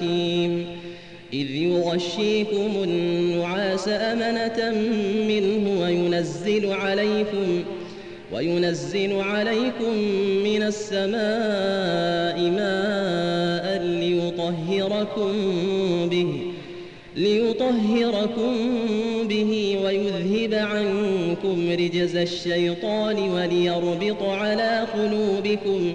حكيم. إذ يغشيكم النعاس أمنة منه وينزل عليكم وينزل عليكم من السماء ماء ليطهركم به ليطهركم به ويذهب عنكم رجز الشيطان وليربط على قلوبكم.